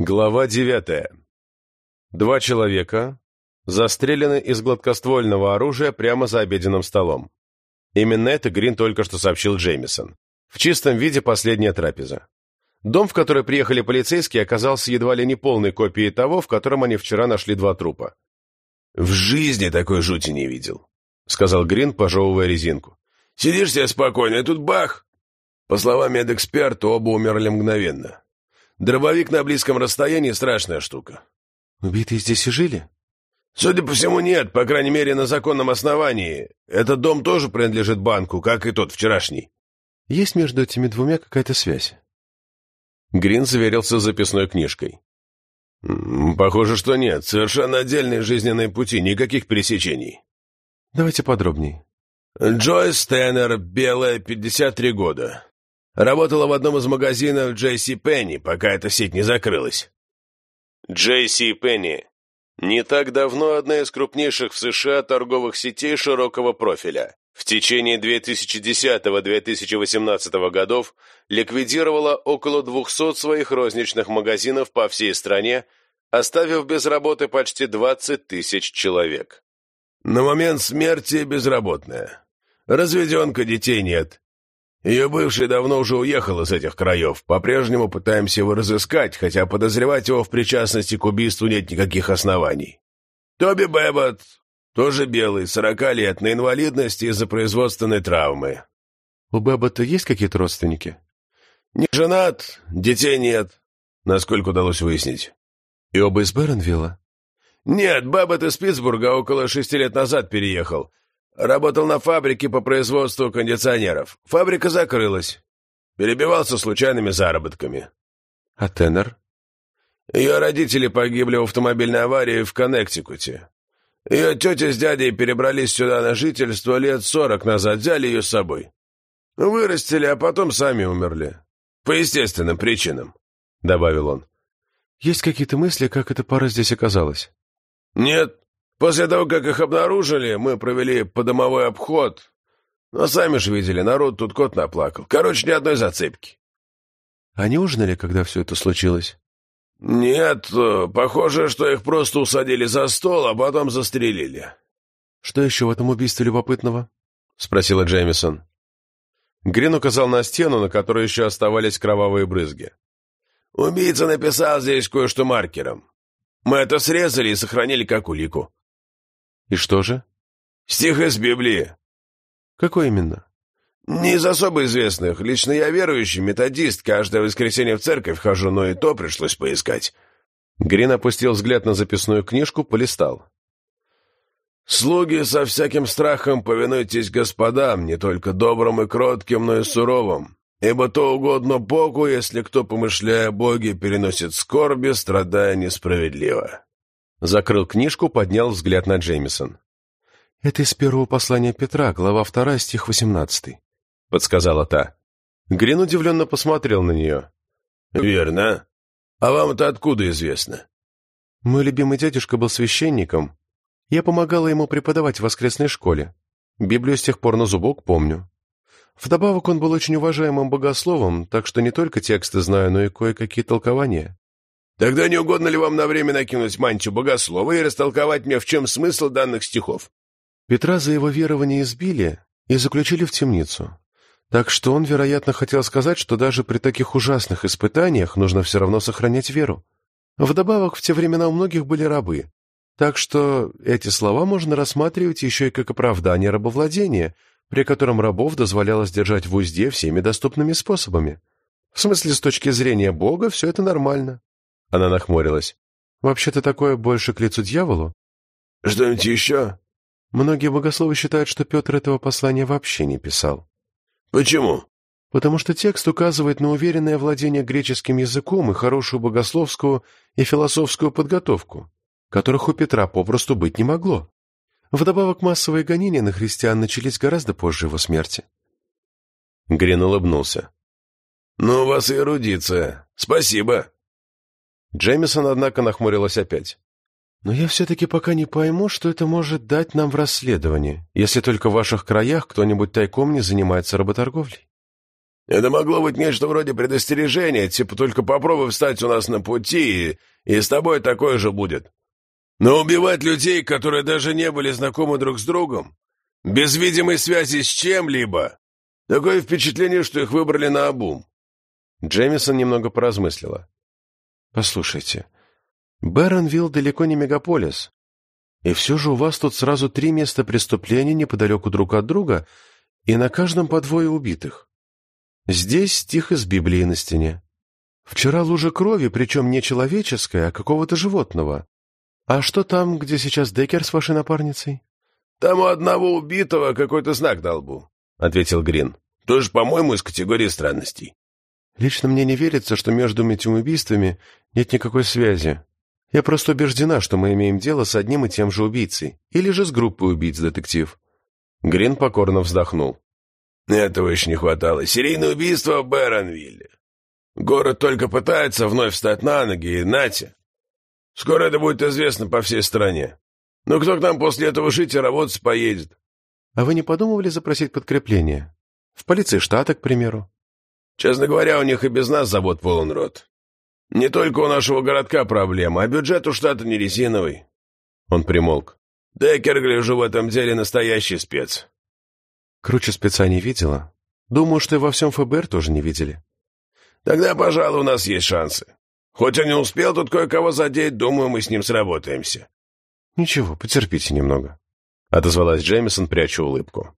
Глава девятая. Два человека застрелены из гладкоствольного оружия прямо за обеденным столом. Именно это Грин только что сообщил Джеймисон. В чистом виде последняя трапеза. Дом, в который приехали полицейские, оказался едва ли не полной копией того, в котором они вчера нашли два трупа. «В жизни такой жути не видел», — сказал Грин, пожевывая резинку. «Сидишь себе спокойно, и тут бах!» По словам медэксперта, оба умерли мгновенно. Дробовик на близком расстоянии — страшная штука. «Убитые здесь и жили?» «Судя по всему, нет, по крайней мере, на законном основании. Этот дом тоже принадлежит банку, как и тот вчерашний». «Есть между этими двумя какая-то связь?» Грин заверился записной книжкой. «Похоже, что нет. Совершенно отдельные жизненные пути, никаких пересечений». «Давайте подробней». «Джойс Теннер, белая, 53 года. Работала в одном из магазинов Джейси Пенни, пока эта сеть не закрылась». Джейси Пенни. Не так давно одна из крупнейших в США торговых сетей широкого профиля. В течение 2010-2018 годов ликвидировала около 200 своих розничных магазинов по всей стране, оставив без работы почти 20 тысяч человек. На момент смерти безработная. Разведенка, детей нет. Ее бывший давно уже уехал из этих краев. По-прежнему пытаемся его разыскать, хотя подозревать его в причастности к убийству нет никаких оснований. Тоби Бэббот, тоже белый, сорока лет, на инвалидности из-за производственной травмы. У Бэббота есть какие-то родственники? Не женат, детей нет, насколько удалось выяснить. И оба из Бернвилла? Нет, Бэббот из Питтсбурга около шести лет назад переехал. Работал на фабрике по производству кондиционеров. Фабрика закрылась. Перебивался случайными заработками. А Теннер? Ее родители погибли в автомобильной аварии в Коннектикуте. Ее тетя с дядей перебрались сюда на жительство лет сорок назад, взяли ее с собой. Вырастили, а потом сами умерли. По естественным причинам, — добавил он. Есть какие-то мысли, как эта пара здесь оказалась? Нет, После того, как их обнаружили, мы провели подомовой обход. Но сами же видели, народ тут кот наплакал. Короче, ни одной зацепки. Они ужинали, когда все это случилось? Нет, похоже, что их просто усадили за стол, а потом застрелили. Что еще в этом убийстве любопытного? Спросила Джеймисон. Грин указал на стену, на которой еще оставались кровавые брызги. Убийца написал здесь кое-что маркером. Мы это срезали и сохранили как улику. «И что же?» «Стих из Библии». «Какой именно?» «Не из особо известных. Лично я верующий, методист. Каждое воскресенье в церковь хожу, но и то пришлось поискать». Грин опустил взгляд на записную книжку, полистал. «Слуги со всяким страхом повинуйтесь господам, не только добрым и кротким, но и суровым. Ибо то угодно Богу, если кто, помышляя о Боге, переносит скорби, страдая несправедливо». Закрыл книжку, поднял взгляд на Джеймисон. «Это из первого послания Петра, глава 2, стих 18», — подсказала та. Грин удивленно посмотрел на нее. «Верно. А вам это откуда известно?» «Мой любимый дядюшка был священником. Я помогала ему преподавать в воскресной школе. Библию с тех пор на зубок помню. Вдобавок он был очень уважаемым богословом, так что не только тексты знаю, но и кое-какие толкования. Тогда не угодно ли вам на время накинуть мантию богослова и растолковать мне, в чем смысл данных стихов?» Петра за его верование избили и заключили в темницу. Так что он, вероятно, хотел сказать, что даже при таких ужасных испытаниях нужно все равно сохранять веру. Вдобавок, в те времена у многих были рабы. Так что эти слова можно рассматривать еще и как оправдание рабовладения, при котором рабов дозволялось держать в узде всеми доступными способами. В смысле, с точки зрения Бога, все это нормально. Она нахмурилась. «Вообще-то такое больше к лицу дьяволу?» «Что-нибудь еще?» Многие богословы считают, что Петр этого послания вообще не писал. «Почему?» «Потому что текст указывает на уверенное владение греческим языком и хорошую богословскую и философскую подготовку, которых у Петра попросту быть не могло. Вдобавок массовые гонения на христиан начались гораздо позже его смерти». Грин улыбнулся. «Ну, у вас эрудиция. Спасибо». Джеймисон, однако, нахмурилась опять. «Но я все-таки пока не пойму, что это может дать нам в расследовании, если только в ваших краях кто-нибудь тайком не занимается работорговлей». Это могло быть нечто вроде предостережения, типа только попробуй встать у нас на пути, и, и с тобой такое же будет. Но убивать людей, которые даже не были знакомы друг с другом, без видимой связи с чем-либо, такое впечатление, что их выбрали на обум. Джемисон немного поразмыслила. «Послушайте, Бэронвилл далеко не мегаполис, и все же у вас тут сразу три места преступления неподалеку друг от друга, и на каждом по двое убитых. Здесь стих из Библии на стене. Вчера лужа крови, причем не человеческая, а какого-то животного. А что там, где сейчас Деккер с вашей напарницей? Там у одного убитого какой-то знак на лбу, — ответил Грин. Тоже, по-моему, из категории странностей. Лично мне не верится, что между этими убийствами нет никакой связи. Я просто убеждена, что мы имеем дело с одним и тем же убийцей. Или же с группой убийц, детектив. Грин покорно вздохнул. Этого еще не хватало. Серийное убийство в Бэронвилле. Город только пытается вновь встать на ноги, и нате. Скоро это будет известно по всей стране. Но кто к нам после этого жить и работать поедет? А вы не подумывали запросить подкрепление? В полиции штата, к примеру? Честно говоря, у них и без нас забот полон рот. Не только у нашего городка проблема, а бюджет у штата не резиновый. Он примолк. Деккер, гляжу, в этом деле настоящий спец. Круче спеца не видела. Думаю, что и во всем ФБР тоже не видели. Тогда, пожалуй, у нас есть шансы. Хоть он не успел тут кое-кого задеть, думаю, мы с ним сработаемся. Ничего, потерпите немного. Отозвалась Джеймисон, пряча улыбку.